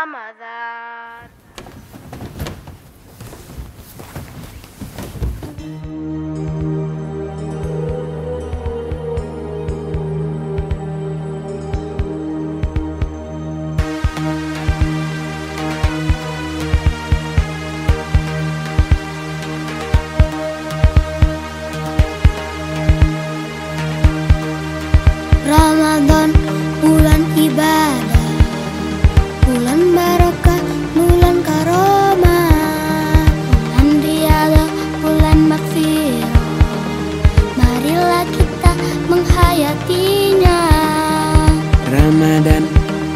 Ramadan. Ramadan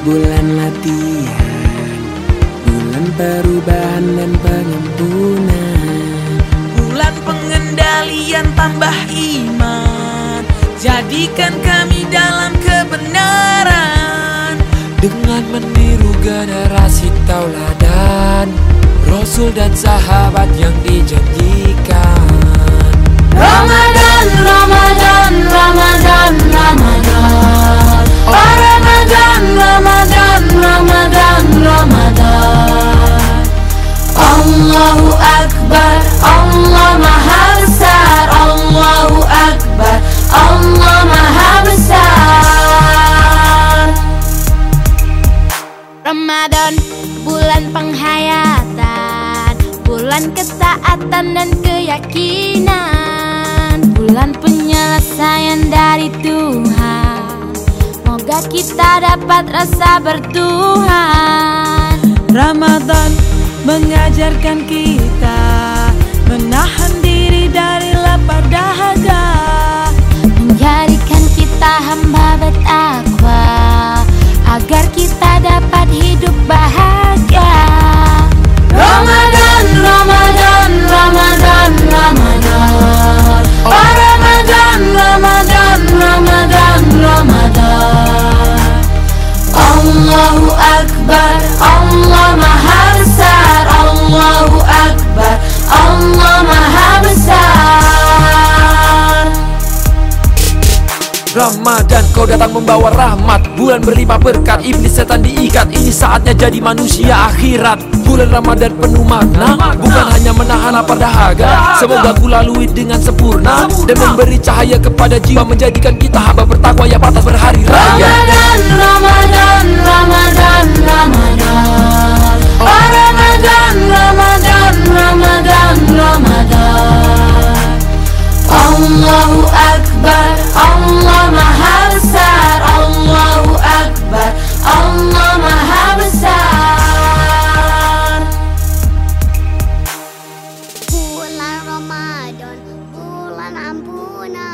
bulan latihan Bulan perubahan dan pengampunan. Bulan pengendalian tambah iman. Jadikan kami dalam kebenaran. Dengan meniru generasi tauladan Rasul dan sahabat yang dijanjikan Ramadan, Ramadan, Ramadan, Ramadan, bulan penghayatan Bulan ketaatan dan keyakinan Bulan penyelesaian dari Tuhan. Moga kita dapat rasa bertuhan. Ramadan mengajarkan kita Ramadan kau datang membawa rahmat. Bulan berlimpah berkat. Iblis setan diikat. Ini saatnya jadi manusia akhirat. Bulan Ramadan penuh makna. Bukan hanya menahan lapar dahaga Semoga ku lalui dengan sempurna. Dan memberi cahaya kepada jiwa Menjadikan kita hamba bertakwa yang pantas berhari raya. Ramadan, Ramadan, Ramadan, Ramadan. Ramadan, Ramadan, Ramadan, Ramadan Allahu Akbar, Allah Bulan Ramadan, bulan ampunan